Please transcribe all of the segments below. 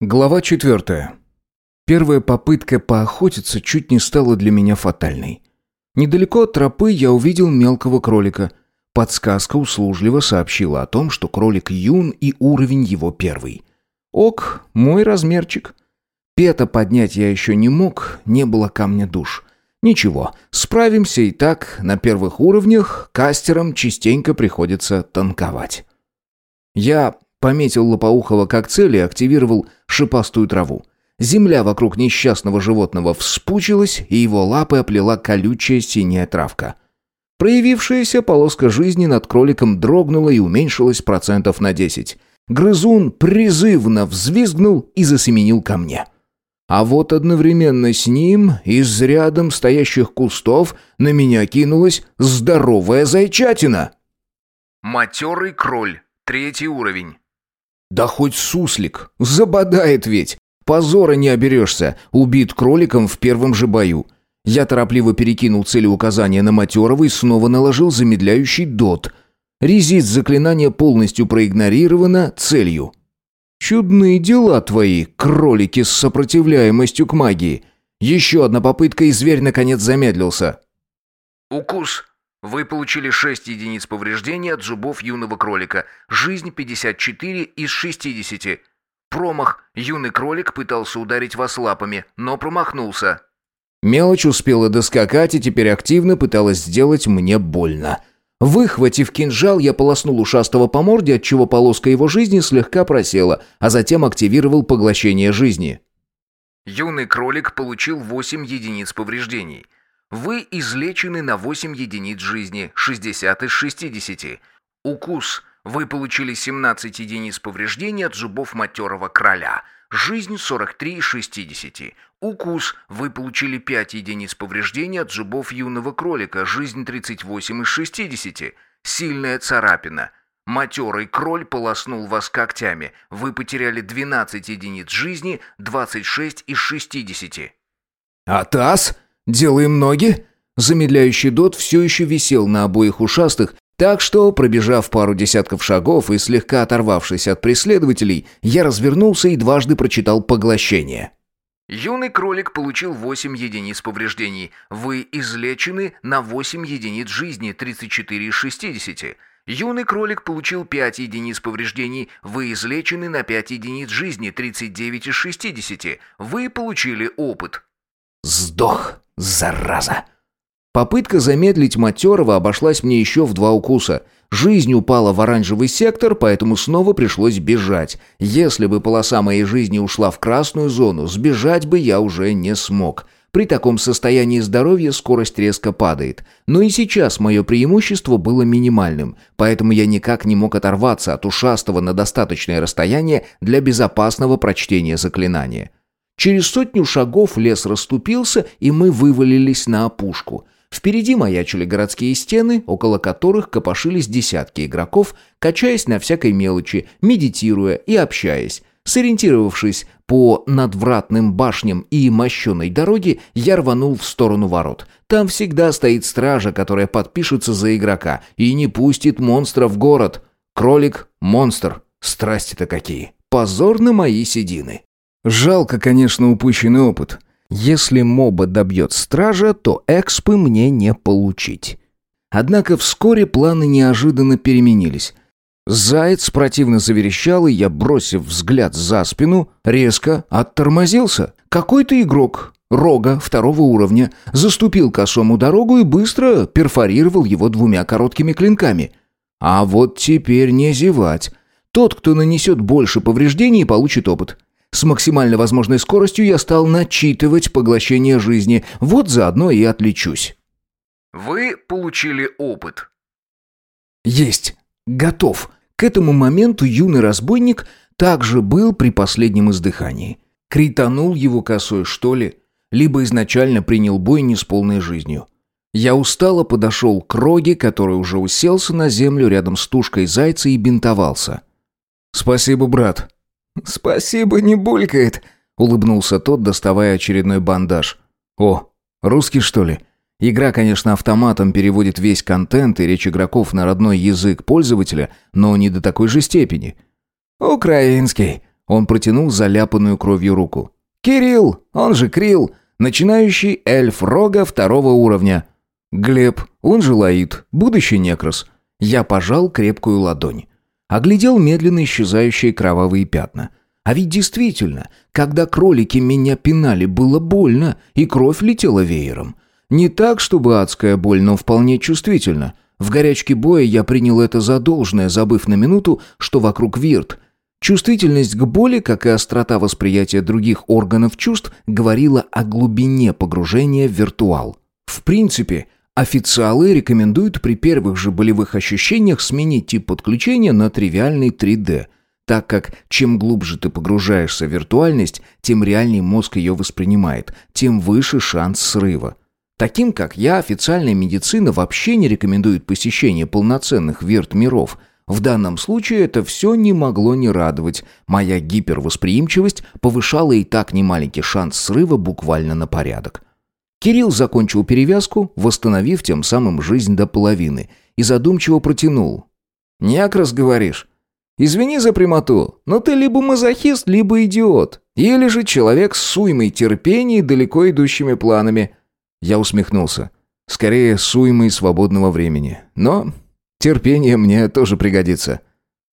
Глава четвертая. Первая попытка поохотиться чуть не стала для меня фатальной. Недалеко от тропы я увидел мелкого кролика. Подсказка услужливо сообщила о том, что кролик юн и уровень его первый. Ок, мой размерчик. Пета поднять я еще не мог, не было камня душ. Ничего, справимся и так, на первых уровнях кастерам частенько приходится танковать. Я Пометил Лопоухова как цель и активировал шипастую траву. Земля вокруг несчастного животного вспучилась, и его лапы оплела колючая синяя травка. Проявившаяся полоска жизни над кроликом дрогнула и уменьшилась процентов на 10. Грызун призывно взвизгнул и засеменил ко мне. А вот одновременно с ним из рядом стоящих кустов на меня кинулась здоровая зайчатина. Матерый кроль, третий уровень. Да хоть суслик, забодает ведь. Позора не оберешься, убит кроликом в первом же бою. Я торопливо перекинул цели указания на Матерова и снова наложил замедляющий дот. Резист заклинания полностью проигнорировано целью. Чудные дела твои, кролики с сопротивляемостью к магии. Еще одна попытка, и зверь наконец замедлился. Укус. Вы получили 6 единиц повреждений от зубов юного кролика. Жизнь 54 из 60. Промах. Юный кролик пытался ударить вас лапами, но промахнулся. Мелочь успела доскакать и теперь активно пыталась сделать мне больно. Выхватив кинжал, я полоснул ушастого по морде, отчего полоска его жизни слегка просела, а затем активировал поглощение жизни. Юный кролик получил 8 единиц повреждений. Вы излечены на 8 единиц жизни, 60 из 60. Укус. Вы получили 17 единиц повреждений от зубов матерого кроля. Жизнь 43 из 60. Укус. Вы получили 5 единиц повреждений от зубов юного кролика. Жизнь 38 из 60. Сильная царапина. Матерый кроль полоснул вас когтями. Вы потеряли 12 единиц жизни, 26 из 60. «Атас?» «Делаем ноги?» Замедляющий дот все еще висел на обоих ушастых, так что, пробежав пару десятков шагов и слегка оторвавшись от преследователей, я развернулся и дважды прочитал поглощение. Юный кролик получил 8 единиц повреждений. Вы излечены на 8 единиц жизни, 34 из 60. Юный кролик получил 5 единиц повреждений. Вы излечены на 5 единиц жизни, 39 из 60. Вы получили опыт. Сдох, зараза. Попытка замедлить матерого обошлась мне еще в два укуса. Жизнь упала в оранжевый сектор, поэтому снова пришлось бежать. Если бы полоса моей жизни ушла в красную зону, сбежать бы я уже не смог. При таком состоянии здоровья скорость резко падает. Но и сейчас мое преимущество было минимальным, поэтому я никак не мог оторваться от ушастого на достаточное расстояние для безопасного прочтения заклинания. Через сотню шагов лес расступился, и мы вывалились на опушку. Впереди маячили городские стены, около которых копошились десятки игроков, качаясь на всякой мелочи, медитируя и общаясь. Сориентировавшись по надвратным башням и мощеной дороге, я рванул в сторону ворот. Там всегда стоит стража, которая подпишется за игрока и не пустит монстра в город. Кролик — монстр. Страсти-то какие. Позор на мои седины. Жалко, конечно, упущенный опыт. Если моба добьет стража, то экспы мне не получить. Однако вскоре планы неожиданно переменились. Заяц противно заверещал, и я, бросив взгляд за спину, резко оттормозился. Какой-то игрок, рога второго уровня, заступил косому дорогу и быстро перфорировал его двумя короткими клинками. А вот теперь не зевать. Тот, кто нанесет больше повреждений, получит опыт. С максимально возможной скоростью я стал начитывать поглощение жизни. Вот заодно и отличусь. Вы получили опыт. Есть. Готов. К этому моменту юный разбойник также был при последнем издыхании. Кританул его косой, что ли? Либо изначально принял бой не с полной жизнью. Я устало подошел к Роге, который уже уселся на землю рядом с тушкой зайца и бинтовался. «Спасибо, брат», «Спасибо, не булькает», — улыбнулся тот, доставая очередной бандаж. «О, русский, что ли?» Игра, конечно, автоматом переводит весь контент и речь игроков на родной язык пользователя, но не до такой же степени. «Украинский», Он протянул заляпанную кровью руку. «Кирилл, он же Крил, начинающий эльф рога второго уровня». «Глеб, он же Лаид, будущий некрас». Я пожал крепкую ладонь. Оглядел медленно исчезающие кровавые пятна. А ведь действительно, когда кролики меня пинали, было больно, и кровь летела веером. Не так, чтобы адская боль, но вполне чувствительно. В горячке боя я принял это за должное, забыв на минуту, что вокруг вирт. Чувствительность к боли, как и острота восприятия других органов чувств, говорила о глубине погружения в виртуал. В принципе, официалы рекомендуют при первых же болевых ощущениях сменить тип подключения на тривиальный 3D, так как чем глубже ты погружаешься в виртуальность, тем реальней мозг ее воспринимает, тем выше шанс срыва. Таким, как я, официальная медицина вообще не рекомендует посещение полноценных вирт-миров. В данном случае это все не могло не радовать. Моя гипервосприимчивость повышала и так немаленький шанс срыва буквально на порядок. Кирилл закончил перевязку, восстановив тем самым жизнь до половины, и задумчиво протянул. «Некрас, говоришь? Извини за прямоту, но ты либо мазохист, либо идиот. Или же человек с уймой терпения и далеко идущими планами». Я усмехнулся. Скорее, с уймой свободного времени. Но терпение мне тоже пригодится.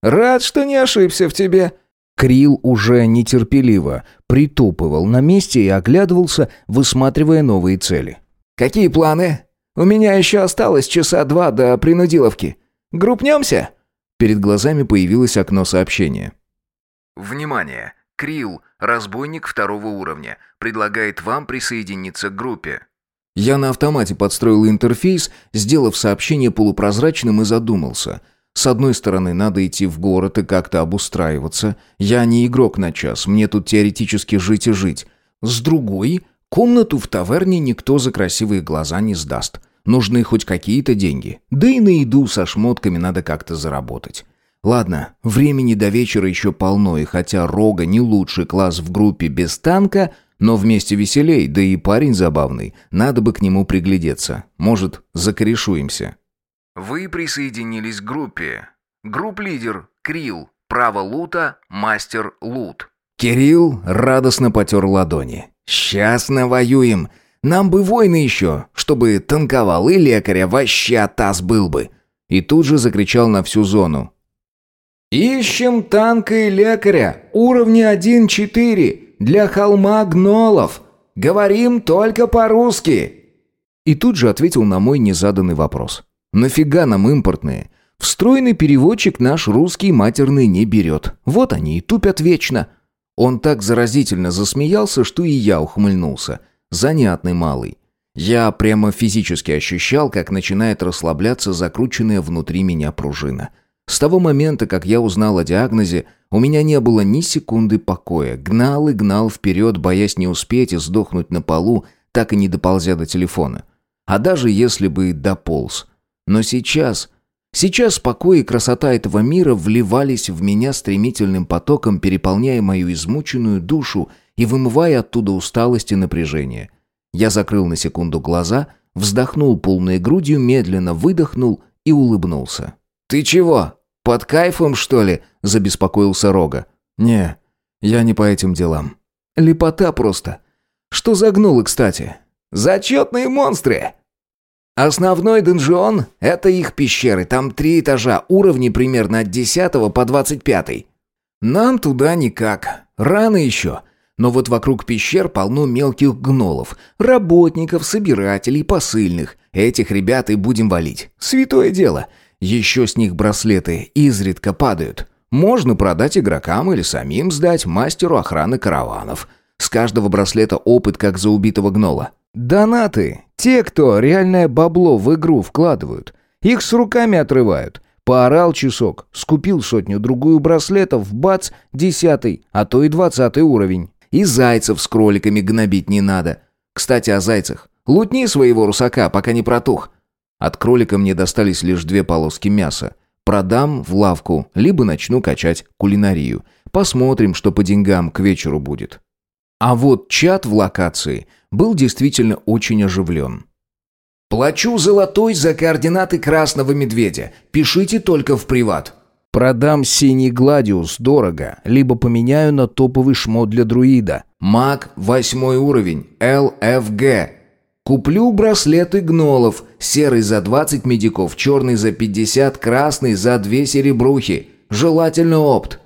«Рад, что не ошибся в тебе», Крил уже нетерпеливо притупывал на месте и оглядывался, высматривая новые цели. «Какие планы? У меня еще осталось часа два до принудиловки. Группнемся?» Перед глазами появилось окно сообщения. Внимание! Крил, разбойник второго уровня, предлагает вам присоединиться к группе. Я на автомате подстроил интерфейс, сделав сообщение полупрозрачным и задумался. С одной стороны, надо идти в город и как-то обустраиваться. Я не игрок на час, мне тут теоретически жить и жить. С другой, комнату в таверне никто за красивые глаза не сдаст. Нужны хоть какие-то деньги. Да и на еду со шмотками надо как-то заработать. Ладно, времени до вечера еще полно, и хотя Рога не лучший класс в группе без танка, но вместе веселей, да и парень забавный, надо бы к нему приглядеться. Может, закорешуемся. Вы присоединились к группе. Групп-лидер Крил, право лута, мастер лут. Кирилл радостно потер ладони. «Сейчас навоюем. Нам бы войны еще, чтобы танковал и лекаря вообще атас был бы». И тут же закричал на всю зону. «Ищем танка и лекаря, уровня 1-4, для холма гнолов. Говорим только по-русски». И тут же ответил на мой незаданный вопрос. Нафига нам импортные? Встроенный переводчик наш русский матерный не берет. Вот они и тупят вечно. Он так заразительно засмеялся, что и я ухмыльнулся. Занятный малый. Я прямо физически ощущал, как начинает расслабляться закрученная внутри меня пружина. С того момента, как я узнал о диагнозе, у меня не было ни секунды покоя. Гнал и гнал вперед, боясь не успеть и сдохнуть на полу, так и не доползя до телефона. А даже если бы дополз, но сейчас... Сейчас покой и красота этого мира вливались в меня стремительным потоком, переполняя мою измученную душу и вымывая оттуда усталость и напряжение. Я закрыл на секунду глаза, вздохнул полной грудью, медленно выдохнул и улыбнулся. «Ты чего? Под кайфом, что ли?» – забеспокоился Рога. «Не, я не по этим делам. Лепота просто. Что загнуло, кстати?» «Зачетные монстры!» Основной донжион – это их пещеры, там три этажа, уровни примерно от 10 по 25. Нам туда никак, рано еще. Но вот вокруг пещер полно мелких гнолов, работников, собирателей, посыльных. Этих ребят и будем валить. Святое дело. Еще с них браслеты изредка падают. Можно продать игрокам или самим сдать мастеру охраны караванов. С каждого браслета опыт, как за убитого гнола. Донаты. Те, кто реальное бабло в игру вкладывают. Их с руками отрывают. Поорал часок, скупил сотню-другую браслетов, бац, десятый, а то и двадцатый уровень. И зайцев с кроликами гнобить не надо. Кстати, о зайцах. Лутни своего русака, пока не протух. От кролика мне достались лишь две полоски мяса. Продам в лавку, либо начну качать кулинарию. Посмотрим, что по деньгам к вечеру будет. А вот чат в локации был действительно очень оживлен. «Плачу золотой за координаты красного медведя. Пишите только в приват». Продам синий гладиус дорого, либо поменяю на топовый шмот для друида. Маг, восьмой уровень, ЛФГ. Куплю браслеты гнолов, серый за 20 медиков, черный за 50, красный за 2 серебрухи. Желательно опт.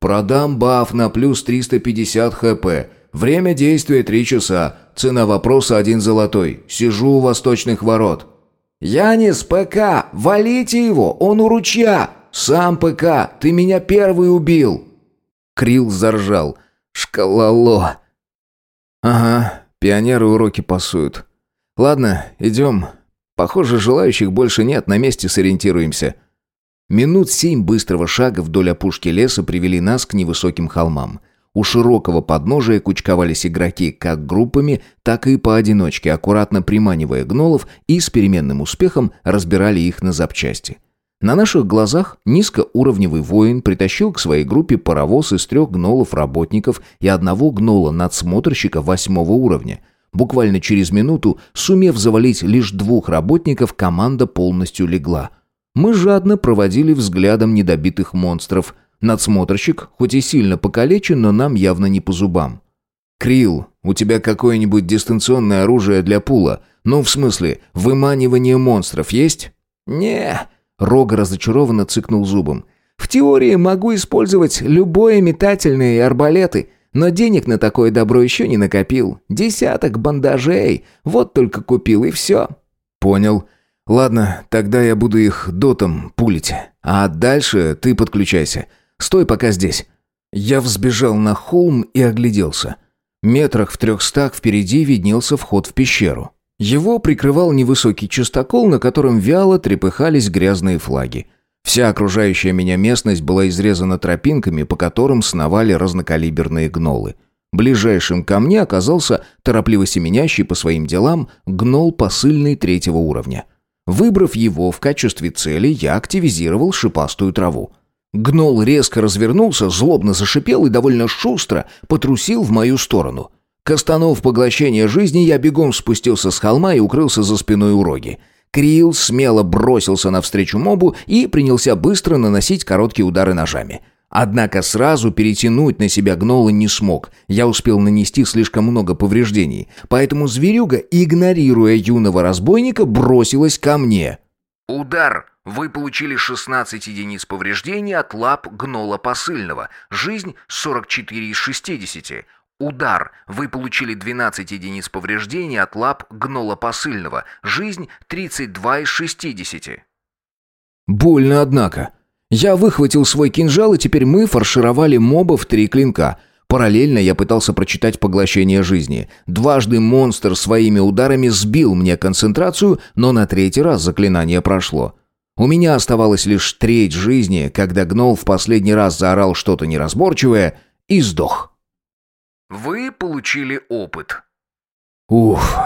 Продам баф на плюс 350 хп. Время действия 3 часа. Цена вопроса один золотой. Сижу у восточных ворот. «Янис, ПК! Валите его! Он у ручья!» «Сам ПК! Ты меня первый убил!» Крил заржал. «Шкалало!» «Ага, пионеры уроки пасуют. Ладно, идем. Похоже, желающих больше нет, на месте сориентируемся». Минут семь быстрого шага вдоль опушки леса привели нас к невысоким холмам. У широкого подножия кучковались игроки как группами, так и поодиночке, аккуратно приманивая гнолов и с переменным успехом разбирали их на запчасти. На наших глазах низкоуровневый воин притащил к своей группе паровоз из трех гнолов-работников и одного гнола-надсмотрщика восьмого уровня. Буквально через минуту, сумев завалить лишь двух работников, команда полностью легла. Мы жадно проводили взглядом недобитых монстров. Надсмотрщик, хоть и сильно покалечен, но нам явно не по зубам. «Крил, у тебя какое-нибудь дистанционное оружие для пула? Ну, в смысле, выманивание монстров есть?» «Не, Рога разочарованно цыкнул зубом. «В теории могу использовать любое метательные арбалеты, но денег на такое добро еще не накопил. Десяток бандажей, вот только купил и все». «Понял. Ладно, тогда я буду их дотом пулить. А дальше ты подключайся. Стой пока здесь». Я взбежал на холм и огляделся. Метрах в трехстах впереди виднелся вход в пещеру. Его прикрывал невысокий частокол, на котором вяло трепыхались грязные флаги. Вся окружающая меня местность была изрезана тропинками, по которым сновали разнокалиберные гнолы. Ближайшим ко мне оказался торопливо семенящий по своим делам гнол посыльный третьего уровня. Выбрав его в качестве цели, я активизировал шипастую траву. Гнол резко развернулся, злобно зашипел и довольно шустро потрусил в мою сторону. Кастанув поглощение жизни, я бегом спустился с холма и укрылся за спиной уроги. Крил смело бросился навстречу мобу и принялся быстро наносить короткие удары ножами. Однако сразу перетянуть на себя гнола не смог. Я успел нанести слишком много повреждений. Поэтому зверюга, игнорируя юного разбойника, бросилась ко мне. «Удар!» Вы получили 16 единиц повреждений от лап гнола посыльного. Жизнь 44 из 60. Удар. Вы получили 12 единиц повреждений от лап гнола посыльного. Жизнь 32 из 60. Больно, однако. Я выхватил свой кинжал, и теперь мы фаршировали моба в три клинка. Параллельно я пытался прочитать поглощение жизни. Дважды монстр своими ударами сбил мне концентрацию, но на третий раз заклинание прошло. У меня оставалось лишь треть жизни, когда гнол в последний раз заорал что-то неразборчивое и сдох. Вы получили опыт. Ух,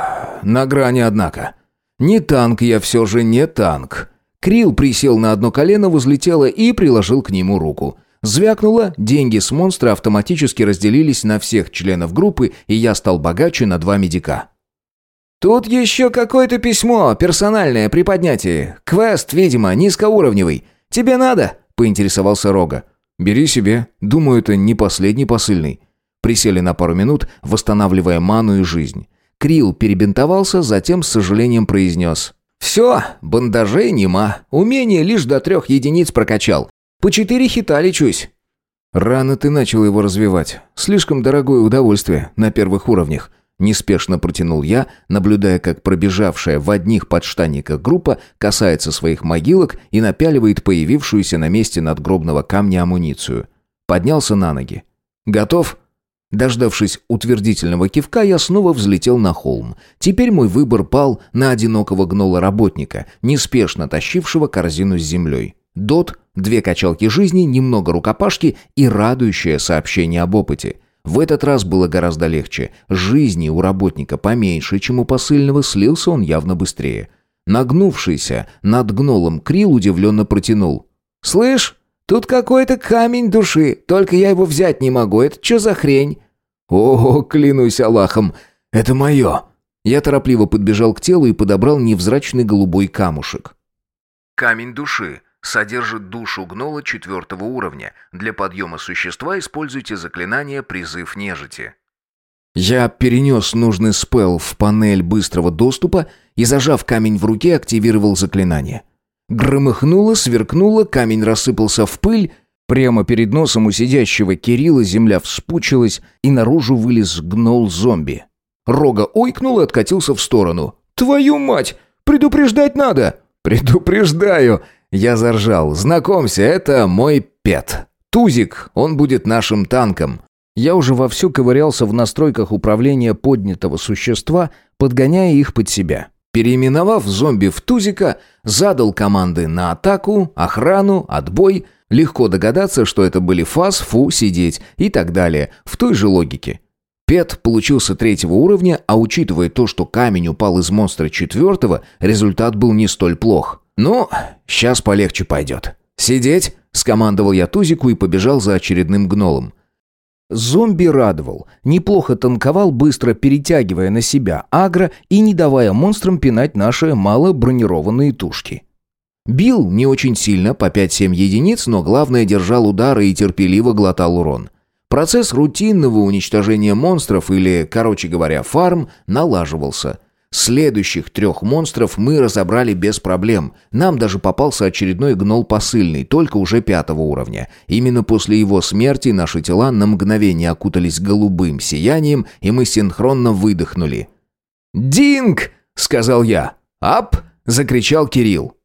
на грани, однако. Не танк я все же, не танк. Крил присел на одно колено возле тела и приложил к нему руку. Звякнуло, деньги с монстра автоматически разделились на всех членов группы, и я стал богаче на два медика. «Тут еще какое-то письмо, персональное, при поднятии. Квест, видимо, низкоуровневый. Тебе надо?» – поинтересовался Рога. «Бери себе. Думаю, это не последний посыльный. Присели на пару минут, восстанавливая ману и жизнь. Крил перебинтовался, затем с сожалением произнес. «Все, бандажей нема. Умение лишь до трех единиц прокачал. По четыре хита лечусь». «Рано ты начал его развивать. Слишком дорогое удовольствие на первых уровнях». Неспешно протянул я, наблюдая, как пробежавшая в одних подштанниках группа касается своих могилок и напяливает появившуюся на месте надгробного камня амуницию. Поднялся на ноги. «Готов?» Дождавшись утвердительного кивка, я снова взлетел на холм. Теперь мой выбор пал на одинокого гнола-работника, неспешно тащившего корзину с землей. Дот, две качалки жизни, немного рукопашки и радующее сообщение об опыте. В этот раз было гораздо легче. Жизни у работника поменьше, чем у посыльного, слился он явно быстрее. Нагнувшийся над гнолом Крил удивленно протянул. «Слышь, Тут какой-то камень души, только я его взять не могу. Это что за хрень?» «О, клянусь Аллахом, это мое!» Я торопливо подбежал к телу и подобрал невзрачный голубой камушек. Камень души. Содержит душу гнола четвертого уровня. Для подъема существа используйте заклинание «Призыв нежити». Я перенес нужный спел в панель быстрого доступа и, зажав камень в руке, активировал заклинание. Громыхнуло, сверкнуло, камень рассыпался в пыль. Прямо перед носом у сидящего Кирилла земля вспучилась, и наружу вылез гнол-зомби. Рога ойкнул и откатился в сторону. «Твою мать! Предупреждать надо!» «Предупреждаю!» Я заржал. «Знакомься, это мой пет. Тузик, он будет нашим танком». Я уже вовсю ковырялся в настройках управления поднятого существа, подгоняя их под себя. Переименовав зомби в Тузика, задал команды на атаку, охрану, отбой. Легко догадаться, что это были фас, фу, сидеть и так далее, в той же логике. Пет получился третьего уровня, а учитывая то, что камень упал из монстра четвертого, результат был не столь плох. «Ну, сейчас полегче пойдет». «Сидеть!» – скомандовал я Тузику и побежал за очередным гнолом. Зомби радовал. Неплохо танковал, быстро перетягивая на себя агро и не давая монстрам пинать наши малобронированные тушки. Бил не очень сильно, по 5-7 единиц, но главное держал удары и терпеливо глотал урон. Процесс рутинного уничтожения монстров или, короче говоря, фарм налаживался – Следующих трех монстров мы разобрали без проблем. Нам даже попался очередной гнол посыльный, только уже пятого уровня. Именно после его смерти наши тела на мгновение окутались голубым сиянием, и мы синхронно выдохнули. «Динг!» — сказал я. «Ап!» — закричал Кирилл.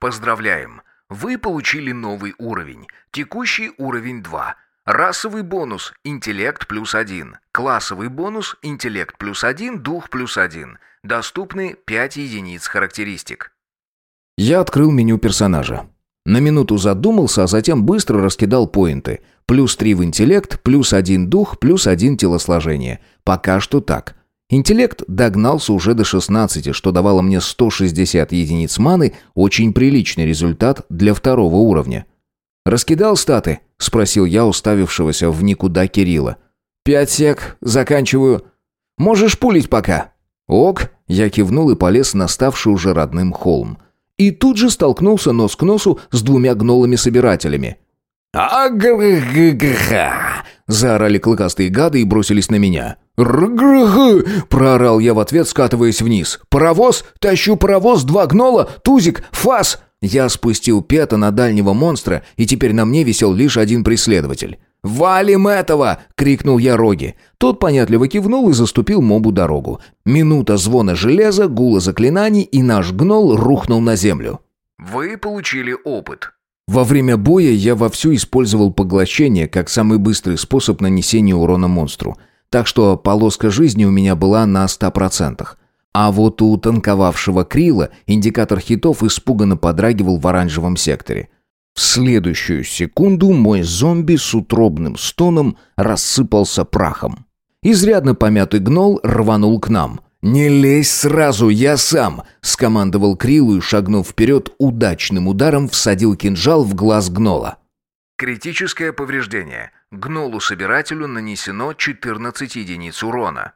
Поздравляем! Вы получили новый уровень. Текущий уровень 2. Расовый бонус – интеллект плюс один. Классовый бонус – интеллект плюс один, дух плюс один. Доступны 5 единиц характеристик. Я открыл меню персонажа. На минуту задумался, а затем быстро раскидал поинты. Плюс 3 в интеллект, плюс 1 дух, плюс 1 телосложение. Пока что так. Интеллект догнался уже до 16, что давало мне 160 единиц маны, очень приличный результат для второго уровня. «Раскидал статы?» — спросил я уставившегося в никуда Кирилла. «Пять сек, заканчиваю. Можешь пулить пока». «Ок», — я кивнул и полез на ставший уже родным холм. И тут же столкнулся нос к носу с двумя гнолами-собирателями. «Агрггха!» — заорали клыкастые гады и бросились на меня. «Ргргы!» — проорал я в ответ, скатываясь вниз. «Паровоз! Тащу паровоз! Два гнола! Тузик! Фас!» Я спустил пета на дальнего монстра, и теперь на мне висел лишь один преследователь. «Валим этого!» — крикнул я Роги. Тот понятливо кивнул и заступил мобу дорогу. Минута звона железа, гула заклинаний, и наш гнол рухнул на землю. «Вы получили опыт». Во время боя я вовсю использовал поглощение как самый быстрый способ нанесения урона монстру. Так что полоска жизни у меня была на 100%. А вот у танковавшего Крила индикатор хитов испуганно подрагивал в оранжевом секторе. В следующую секунду мой зомби с утробным стоном рассыпался прахом. Изрядно помятый гнол рванул к нам. «Не лезь сразу, я сам!» — скомандовал Крилу и, шагнув вперед, удачным ударом всадил кинжал в глаз гнола. Критическое повреждение. Гнолу-собирателю нанесено 14 единиц урона.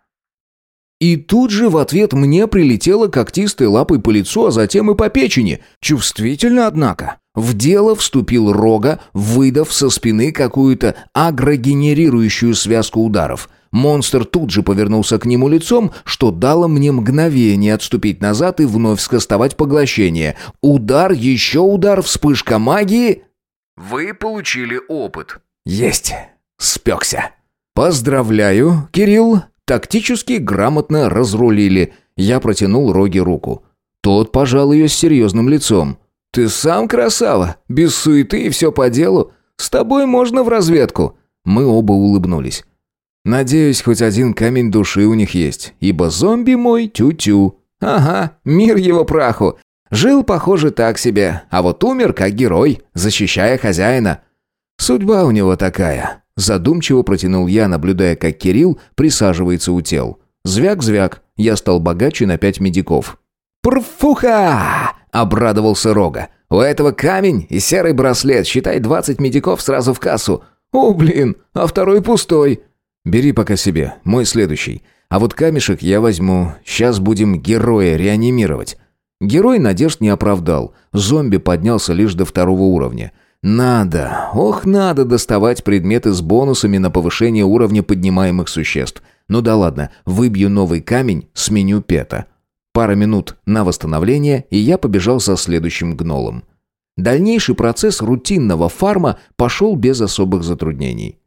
И тут же в ответ мне прилетело когтистой лапой по лицу, а затем и по печени. Чувствительно, однако. В дело вступил Рога, выдав со спины какую-то агрогенерирующую связку ударов. Монстр тут же повернулся к нему лицом, что дало мне мгновение отступить назад и вновь скостовать поглощение. Удар, еще удар, вспышка магии. Вы получили опыт. Есть. Спекся. Поздравляю, Кирилл. Тактически грамотно разрулили. Я протянул Роги руку. Тот пожал ее с серьезным лицом. «Ты сам красава, без суеты и все по делу. С тобой можно в разведку». Мы оба улыбнулись. «Надеюсь, хоть один камень души у них есть, ибо зомби мой тю-тю». «Ага, мир его праху. Жил, похоже, так себе, а вот умер как герой, защищая хозяина. Судьба у него такая. Задумчиво протянул я, наблюдая, как Кирилл присаживается у тел. Звяк-звяк, я стал богаче на пять медиков. «Прфуха!» — обрадовался Рога. «У этого камень и серый браслет, считай двадцать медиков сразу в кассу. О, блин, а второй пустой!» «Бери пока себе, мой следующий. А вот камешек я возьму. Сейчас будем героя реанимировать». Герой надежд не оправдал. Зомби поднялся лишь до второго уровня. Надо, ох, надо доставать предметы с бонусами на повышение уровня поднимаемых существ. Ну да ладно, выбью новый камень, сменю пета. Пара минут на восстановление, и я побежал за следующим гнолом. Дальнейший процесс рутинного фарма пошел без особых затруднений.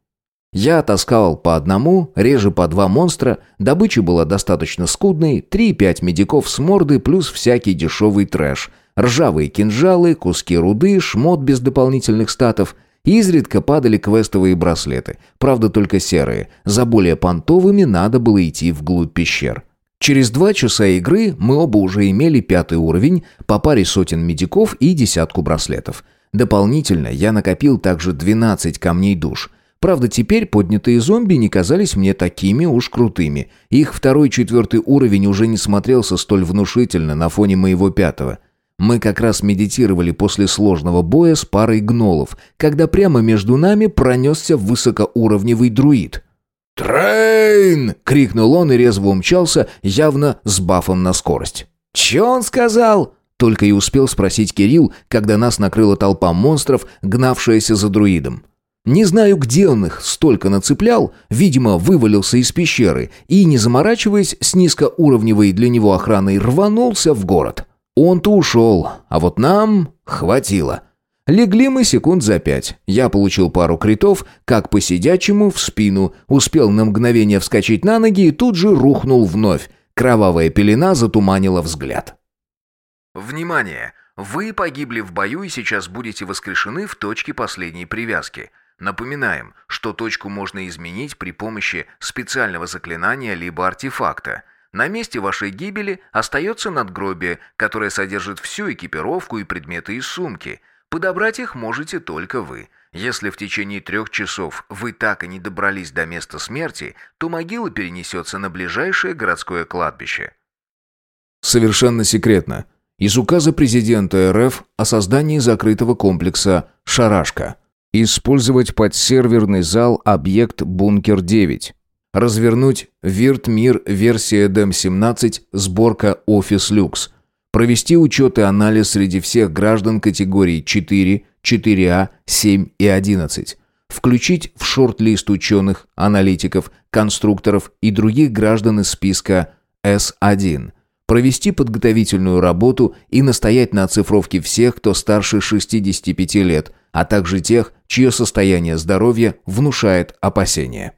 Я таскал по одному, реже по два монстра, добыча была достаточно скудной, 3-5 медиков с морды плюс всякий дешевый трэш, ржавые кинжалы, куски руды, шмот без дополнительных статов, изредка падали квестовые браслеты, правда только серые, за более понтовыми надо было идти вглубь пещер. Через два часа игры мы оба уже имели пятый уровень, по паре сотен медиков и десятку браслетов. Дополнительно я накопил также 12 камней душ – Правда, теперь поднятые зомби не казались мне такими уж крутыми. Их второй-четвертый уровень уже не смотрелся столь внушительно на фоне моего пятого. Мы как раз медитировали после сложного боя с парой гнолов, когда прямо между нами пронесся высокоуровневый друид. «Train!» — крикнул он и резво умчался, явно с бафом на скорость. «Че он сказал?» Только и успел спросить Кирилл, когда нас накрыла толпа монстров, гнавшаяся за друидом. Не знаю, где он их столько нацеплял, видимо, вывалился из пещеры и, не заморачиваясь с низкоуровневой для него охраной, рванулся в город. Он-то ушел, а вот нам хватило. Легли мы секунд за пять. Я получил пару критов, как по сидячему, в спину, успел на мгновение вскочить на ноги и тут же рухнул вновь. Кровавая пелена затуманила взгляд. «Внимание! Вы погибли в бою и сейчас будете воскрешены в точке последней привязки – Напоминаем, что точку можно изменить при помощи специального заклинания либо артефакта. На месте вашей гибели остается надгробие, которое содержит всю экипировку и предметы из сумки. Подобрать их можете только вы. Если в течение трех часов вы так и не добрались до места смерти, то могила перенесется на ближайшее городское кладбище. Совершенно секретно. Из указа президента РФ о создании закрытого комплекса «Шарашка». Использовать подсерверный зал объект «Бункер-9». Развернуть «Вирт-Мир» версия DEM-17 сборка «Офис Люкс». Провести учет и анализ среди всех граждан категорий 4, 4А, 7 и 11. Включить в шорт-лист ученых, аналитиков, конструкторов и других граждан из списка С1 провести подготовительную работу и настоять на оцифровке всех, кто старше 65 лет, а также тех, чье состояние здоровья внушает опасения.